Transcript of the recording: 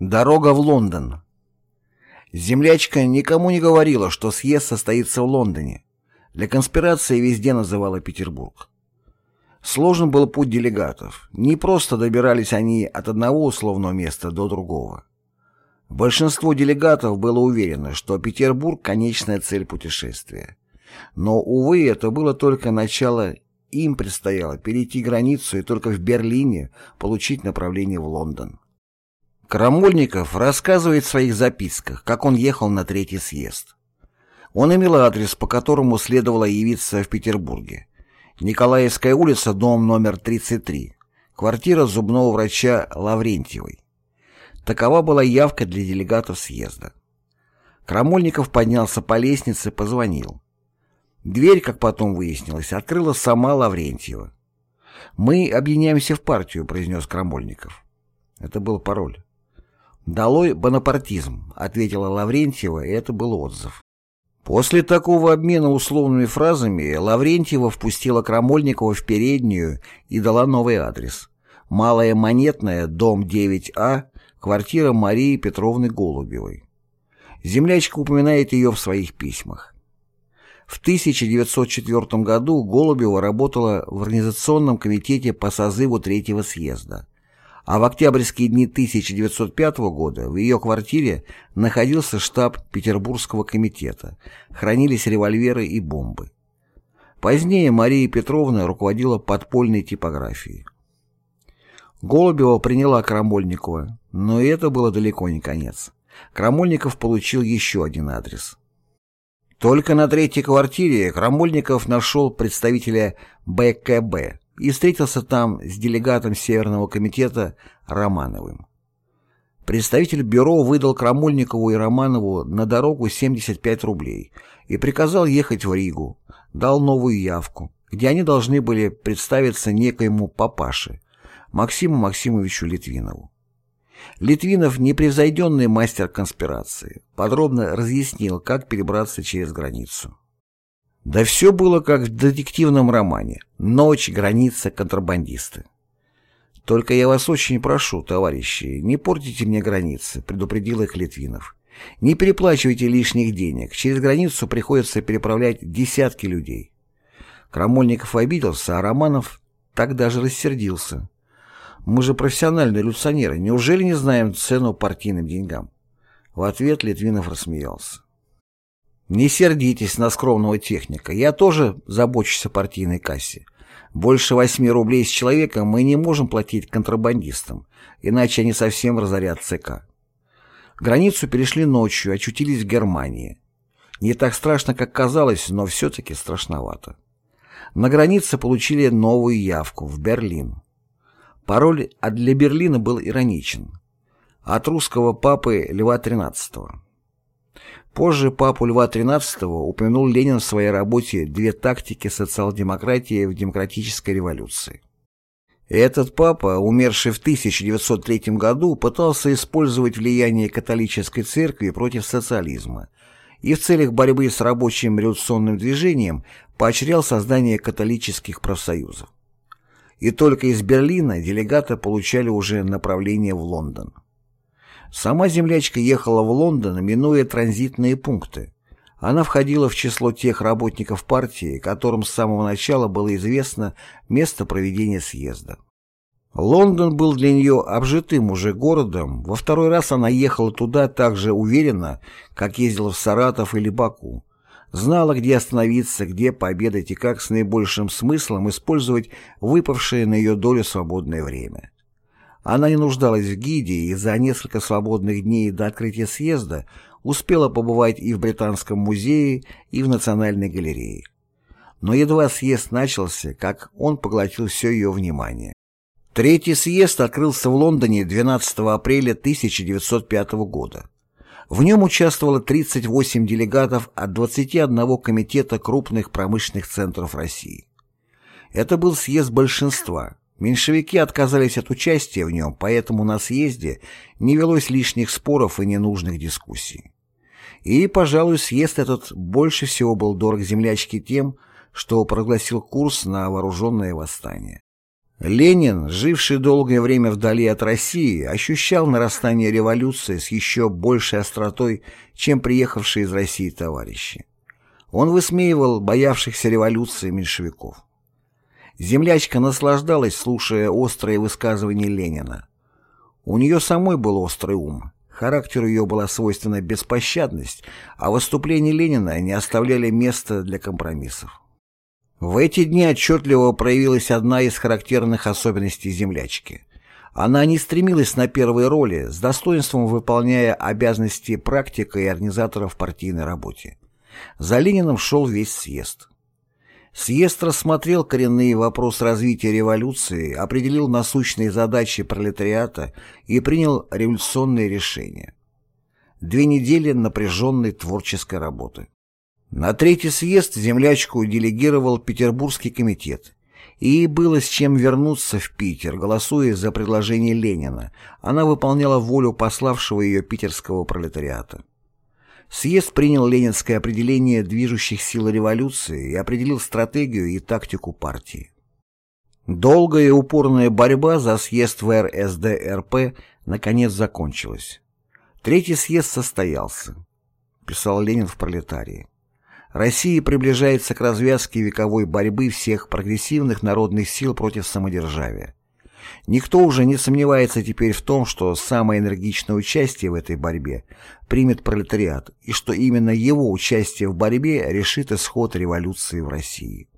Дорога в Лондон. Землячка никому не говорила, что съезд состоится в Лондоне. Для конспирации везде называла Петербург. Сложен был путь делегатов. Не просто добирались они от одного условного места до другого. Большинство делегатов было уверено, что Петербург – конечная цель путешествия. Но, увы, это было только начало, им предстояло перейти границу и только в Берлине получить направление в Лондон. Крамольников рассказывает в своих записках, как он ехал на третий съезд. Он имел адрес, по которому следовало явиться в Петербурге. Николаевская улица, дом номер 33, квартира зубного врача Лаврентьевой. Такова была явка для делегатов съезда. Крамольников поднялся по лестнице, позвонил. Дверь, как потом выяснилось, открыла сама Лаврентьева. «Мы объединяемся в партию», — произнес Крамольников. Это был пароль. «Долой бонапартизм», — ответила Лаврентьева, и это был отзыв. После такого обмена условными фразами Лаврентьева впустила Крамольникова в переднюю и дала новый адрес. Малая Монетная, дом 9А, квартира Марии Петровны Голубевой. Землячка упоминает ее в своих письмах. В 1904 году Голубева работала в Организационном комитете по созыву Третьего съезда а в октябрьские дни 1905 года в ее квартире находился штаб Петербургского комитета, хранились револьверы и бомбы. Позднее Мария Петровна руководила подпольной типографией. Голубева приняла Крамольникова, но это было далеко не конец. Крамольников получил еще один адрес. Только на третьей квартире Крамольников нашел представителя БКБ, и встретился там с делегатом Северного комитета Романовым. Представитель бюро выдал Крамольникову и Романову на дорогу 75 рублей и приказал ехать в Ригу, дал новую явку, где они должны были представиться некоему папаше, Максиму Максимовичу Литвинову. Литвинов, непревзойденный мастер конспирации, подробно разъяснил, как перебраться через границу. Да все было как в детективном романе. Ночь, граница, контрабандисты. «Только я вас очень прошу, товарищи, не портите мне границы», — предупредил их Литвинов. «Не переплачивайте лишних денег. Через границу приходится переправлять десятки людей». Крамольников обиделся, а Романов так даже рассердился. «Мы же профессиональные революционеры. Неужели не знаем цену партийным деньгам?» В ответ Литвинов рассмеялся. Не сердитесь на скромного техника, я тоже забочусь о партийной кассе. Больше восьми рублей с человека мы не можем платить контрабандистам, иначе они совсем разорят ЦК. Границу перешли ночью, очутились в Германии. Не так страшно, как казалось, но все-таки страшновато. На границе получили новую явку в Берлин. Пароль для Берлина был ироничен. От русского папы Льва XIII. Позже папу Льва XIII упомянул Ленин в своей работе «Две тактики социал-демократии в демократической революции». Этот папа, умерший в 1903 году, пытался использовать влияние католической церкви против социализма и в целях борьбы с рабочим революционным движением поощрял создание католических профсоюзов. И только из Берлина делегаты получали уже направление в Лондон. Сама землячка ехала в Лондон, минуя транзитные пункты. Она входила в число тех работников партии, которым с самого начала было известно место проведения съезда. Лондон был для нее обжитым уже городом, во второй раз она ехала туда так же уверенно, как ездила в Саратов или Баку. Знала, где остановиться, где пообедать и как с наибольшим смыслом использовать выпавшее на ее долю свободное время. Она не нуждалась в гиде и за несколько свободных дней до открытия съезда успела побывать и в Британском музее, и в Национальной галерее. Но едва съезд начался, как он поглотил все ее внимание. Третий съезд открылся в Лондоне 12 апреля 1905 года. В нем участвовало 38 делегатов от 21 комитета крупных промышленных центров России. Это был съезд большинства, Меньшевики отказались от участия в нем, поэтому на съезде не велось лишних споров и ненужных дискуссий. И, пожалуй, съезд этот больше всего был дорог землячке тем, что прогласил курс на вооруженное восстание. Ленин, живший долгое время вдали от России, ощущал нарастание революции с еще большей остротой, чем приехавшие из России товарищи. Он высмеивал боявшихся революции меньшевиков. Землячка наслаждалась, слушая острые высказывания Ленина. У нее самой был острый ум, характеру ее была свойственна беспощадность, а выступления Ленина не оставляли места для компромиссов. В эти дни отчетливо проявилась одна из характерных особенностей землячки. Она не стремилась на первые роли, с достоинством выполняя обязанности практика и организатора в партийной работе. За Лениным шел весь съезд. Съезд рассмотрел коренные вопросы развития революции, определил насущные задачи пролетариата и принял революционные решения. Две недели напряженной творческой работы. На третий съезд землячку делегировал Петербургский комитет. И ей было с чем вернуться в Питер, голосуя за предложение Ленина. Она выполняла волю пославшего ее питерского пролетариата. Съезд принял ленинское определение движущих сил революции и определил стратегию и тактику партии. Долгая и упорная борьба за съезд в РСДРП наконец закончилась. Третий съезд состоялся, писал Ленин в «Пролетарии». Россия приближается к развязке вековой борьбы всех прогрессивных народных сил против самодержавия. Никто уже не сомневается теперь в том, что самое энергичное участие в этой борьбе примет пролетариат и что именно его участие в борьбе решит исход революции в России.